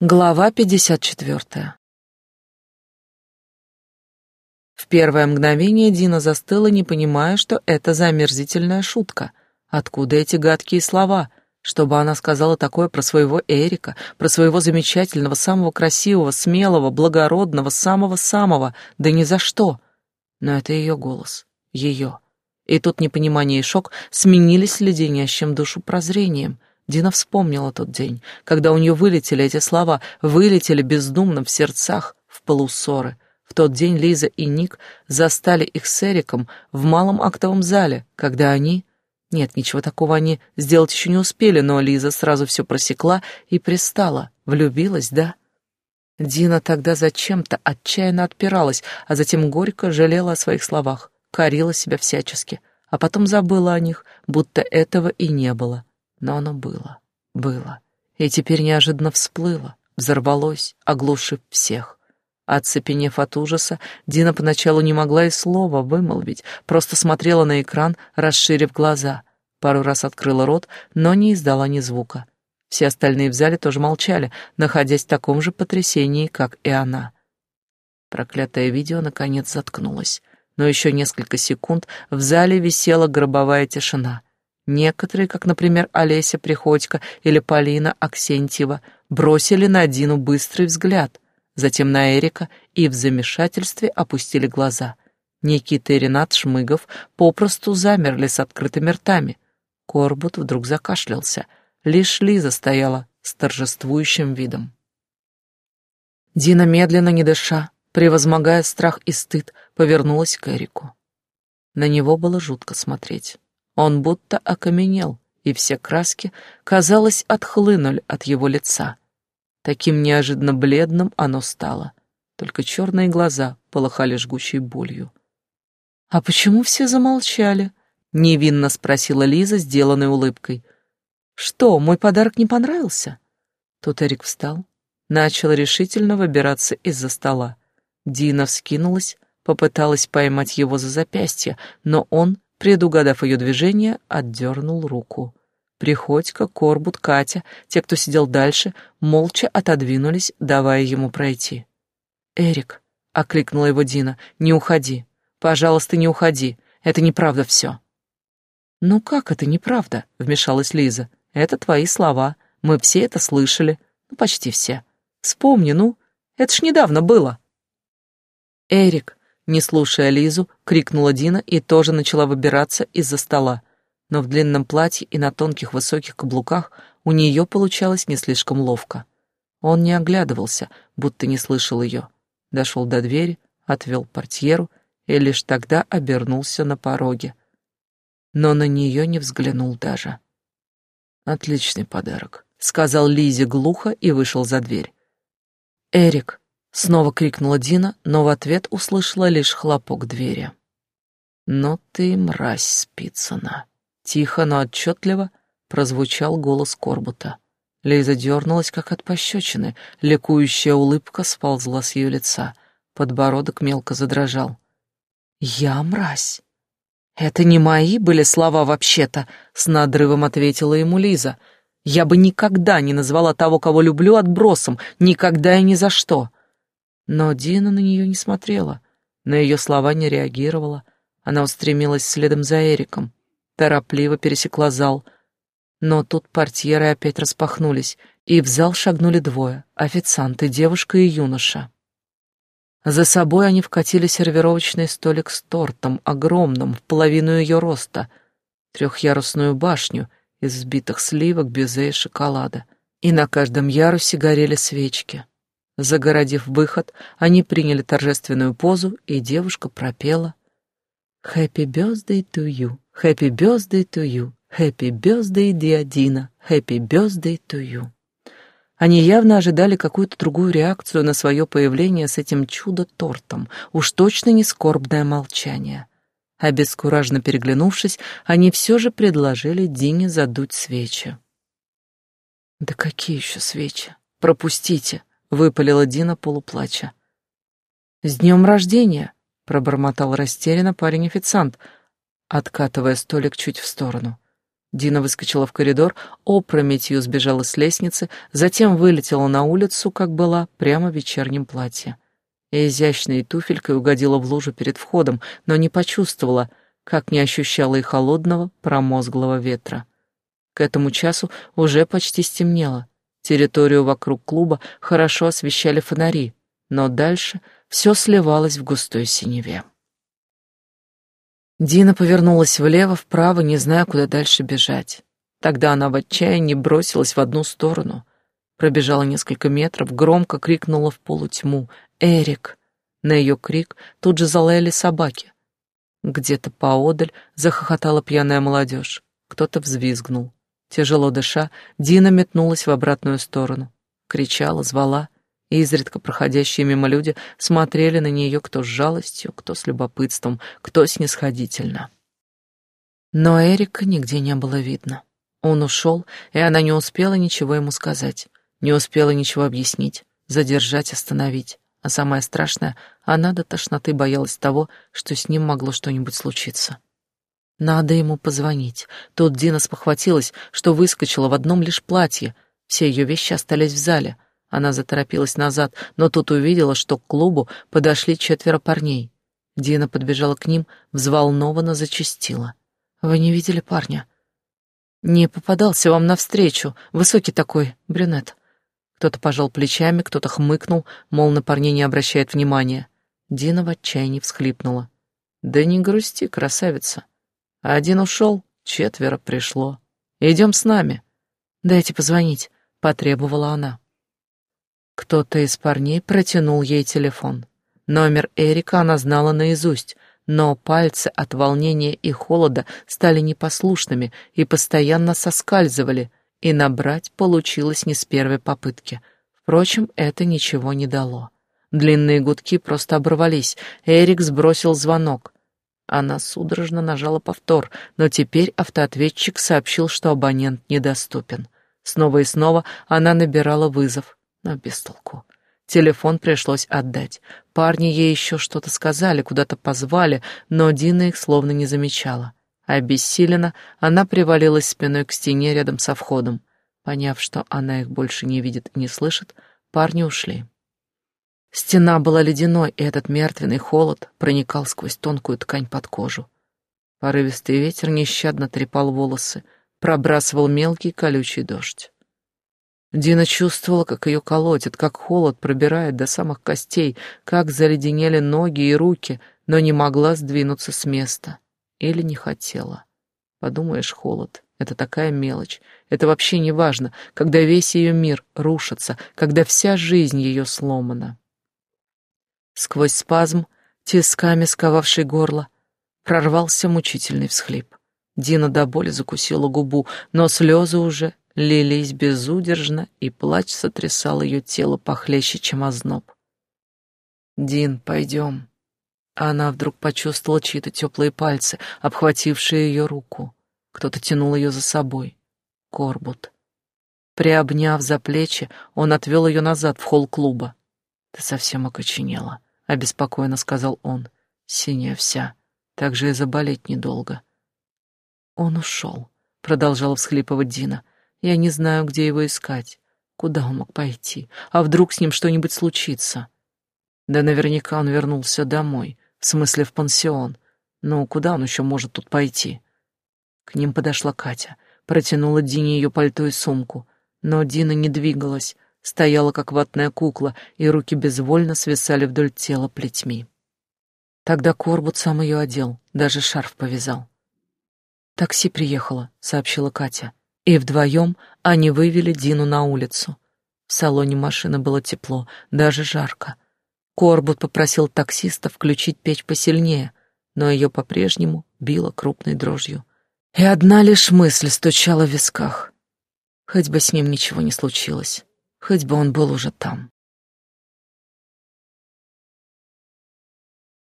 Глава 54. В первое мгновение Дина застыла, не понимая, что это за омерзительная шутка. Откуда эти гадкие слова? Чтобы она сказала такое про своего Эрика, про своего замечательного, самого красивого, смелого, благородного, самого-самого, да ни за что. Но это ее голос, ее. И тут непонимание и шок сменились леденящим душу прозрением — Дина вспомнила тот день, когда у нее вылетели эти слова, вылетели бездумно в сердцах, в полуссоры. В тот день Лиза и Ник застали их с Эриком в малом актовом зале, когда они... Нет, ничего такого они сделать еще не успели, но Лиза сразу все просекла и пристала. Влюбилась, да? Дина тогда зачем-то отчаянно отпиралась, а затем горько жалела о своих словах, корила себя всячески, а потом забыла о них, будто этого и не было. Но оно было, было, и теперь неожиданно всплыло, взорвалось, оглушив всех. Оцепенев от ужаса, Дина поначалу не могла и слова вымолвить, просто смотрела на экран, расширив глаза. Пару раз открыла рот, но не издала ни звука. Все остальные в зале тоже молчали, находясь в таком же потрясении, как и она. Проклятое видео наконец заткнулось, но еще несколько секунд в зале висела гробовая тишина — Некоторые, как, например, Олеся Приходько или Полина Аксентьева, бросили на Дину быстрый взгляд, затем на Эрика и в замешательстве опустили глаза. Никита и Ренат Шмыгов попросту замерли с открытыми ртами. Корбут вдруг закашлялся. Лишь Лиза стояла с торжествующим видом. Дина, медленно не дыша, превозмогая страх и стыд, повернулась к Эрику. На него было жутко смотреть. Он будто окаменел, и все краски, казалось, отхлынули от его лица. Таким неожиданно бледным оно стало. Только черные глаза полыхали жгучей болью. «А почему все замолчали?» — невинно спросила Лиза, сделанной улыбкой. «Что, мой подарок не понравился?» Тут Эрик встал, начал решительно выбираться из-за стола. Дина вскинулась, попыталась поймать его за запястье, но он предугадав ее движение, отдернул руку. Приходько, Корбут, Катя, те, кто сидел дальше, молча отодвинулись, давая ему пройти. «Эрик», — окликнула его Дина, — «не уходи. Пожалуйста, не уходи. Это неправда все». «Ну как это неправда?» — вмешалась Лиза. «Это твои слова. Мы все это слышали. Ну, почти все. Вспомни, ну, это ж недавно было». «Эрик, не слушая Лизу, крикнула Дина и тоже начала выбираться из-за стола. Но в длинном платье и на тонких высоких каблуках у нее получалось не слишком ловко. Он не оглядывался, будто не слышал ее. Дошел до двери, отвел портьеру и лишь тогда обернулся на пороге. Но на нее не взглянул даже. «Отличный подарок», — сказал Лизе глухо и вышел за дверь. «Эрик», Снова крикнула Дина, но в ответ услышала лишь хлопок двери. «Ну ты мразь, Спицына!» Тихо, но отчетливо прозвучал голос Корбута. Лиза дернулась, как от пощечины, ликующая улыбка сползла с ее лица, подбородок мелко задрожал. «Я мразь!» «Это не мои были слова вообще-то», — с надрывом ответила ему Лиза. «Я бы никогда не назвала того, кого люблю, отбросом, никогда и ни за что. Но Дина на нее не смотрела, на ее слова не реагировала. Она устремилась следом за Эриком, торопливо пересекла зал. Но тут портьеры опять распахнулись, и в зал шагнули двое — официанты, девушка и юноша. За собой они вкатили сервировочный столик с тортом, огромным, в половину ее роста, трехъярусную башню из взбитых сливок, безе и шоколада. И на каждом ярусе горели свечки. Загородив выход, они приняли торжественную позу, и девушка пропела «Happy birthday to you, happy birthday to you, happy birthday, Диадина, happy birthday to you». Они явно ожидали какую-то другую реакцию на свое появление с этим чудо-тортом, уж точно не скорбное молчание. Обескураженно переглянувшись, они все же предложили Дине задуть свечи. «Да какие еще свечи? Пропустите!» — выпалила Дина полуплача. «С днем рождения!» — пробормотал растерянно парень-официант, откатывая столик чуть в сторону. Дина выскочила в коридор, опрометью сбежала с лестницы, затем вылетела на улицу, как была, прямо в вечернем платье. И изящной туфелькой угодила в лужу перед входом, но не почувствовала, как не ощущала и холодного, промозглого ветра. К этому часу уже почти стемнело. Территорию вокруг клуба хорошо освещали фонари, но дальше все сливалось в густой синеве. Дина повернулась влево, вправо, не зная, куда дальше бежать. Тогда она в отчаянии бросилась в одну сторону. Пробежала несколько метров, громко крикнула в полутьму «Эрик!». На ее крик тут же залаяли собаки. Где-то поодаль захохотала пьяная молодежь. Кто-то взвизгнул. Тяжело дыша, Дина метнулась в обратную сторону. Кричала, звала. Изредка проходящие мимо люди смотрели на нее кто с жалостью, кто с любопытством, кто снисходительно. Но Эрика нигде не было видно. Он ушел, и она не успела ничего ему сказать, не успела ничего объяснить, задержать, остановить. А самое страшное, она до тошноты боялась того, что с ним могло что-нибудь случиться. Надо ему позвонить. Тут Дина спохватилась, что выскочила в одном лишь платье. Все ее вещи остались в зале — она заторопилась назад, но тут увидела, что к клубу подошли четверо парней. Дина подбежала к ним, взволнованно зачастила. «Вы не видели парня?» «Не попадался вам навстречу, высокий такой, брюнет». Кто-то пожал плечами, кто-то хмыкнул, мол, на парней не обращает внимания. Дина в отчаянии всхлипнула. «Да не грусти, красавица. Один ушел, четверо пришло. Идем с нами». «Дайте позвонить», — потребовала она. Кто-то из парней протянул ей телефон. Номер Эрика она знала наизусть, но пальцы от волнения и холода стали непослушными и постоянно соскальзывали, и набрать получилось не с первой попытки. Впрочем, это ничего не дало. Длинные гудки просто оборвались. Эрик сбросил звонок. Она судорожно нажала повтор, но теперь автоответчик сообщил, что абонент недоступен. Снова и снова она набирала вызов но без толку. Телефон пришлось отдать. Парни ей еще что-то сказали, куда-то позвали, но Дина их словно не замечала. Обессиленно она привалилась спиной к стене рядом со входом. Поняв, что она их больше не видит и не слышит, парни ушли. Стена была ледяной, и этот мертвенный холод проникал сквозь тонкую ткань под кожу. Порывистый ветер нещадно трепал волосы, пробрасывал мелкий колючий дождь. Дина чувствовала, как ее колотит, как холод пробирает до самых костей, как заледенели ноги и руки, но не могла сдвинуться с места. Или не хотела. Подумаешь, холод — это такая мелочь. Это вообще не важно, когда весь ее мир рушится, когда вся жизнь ее сломана. Сквозь спазм, тисками сковавший горло, прорвался мучительный всхлип. Дина до боли закусила губу, но слезы уже лились безудержно, и плач сотрясал ее тело похлеще, чем озноб. «Дин, пойдем». Она вдруг почувствовала чьи-то теплые пальцы, обхватившие ее руку. Кто-то тянул ее за собой. Корбут. Приобняв за плечи, он отвел ее назад в холл клуба. «Ты совсем окоченела», — обеспокоенно сказал он. «Синяя вся. Так же и заболеть недолго». «Он ушел», — продолжала всхлипывать Дина. Я не знаю, где его искать. Куда он мог пойти? А вдруг с ним что-нибудь случится? Да наверняка он вернулся домой, в смысле в пансион. Ну, куда он еще может тут пойти? К ним подошла Катя, протянула Дине ее пальто и сумку. Но Дина не двигалась, стояла как ватная кукла, и руки безвольно свисали вдоль тела плетьми. Тогда Корбут сам ее одел, даже шарф повязал. «Такси приехало», — сообщила Катя. И вдвоем они вывели Дину на улицу. В салоне машины было тепло, даже жарко. Корбут попросил таксиста включить печь посильнее, но ее по-прежнему било крупной дрожью. И одна лишь мысль стучала в висках. Хоть бы с ним ничего не случилось, хоть бы он был уже там.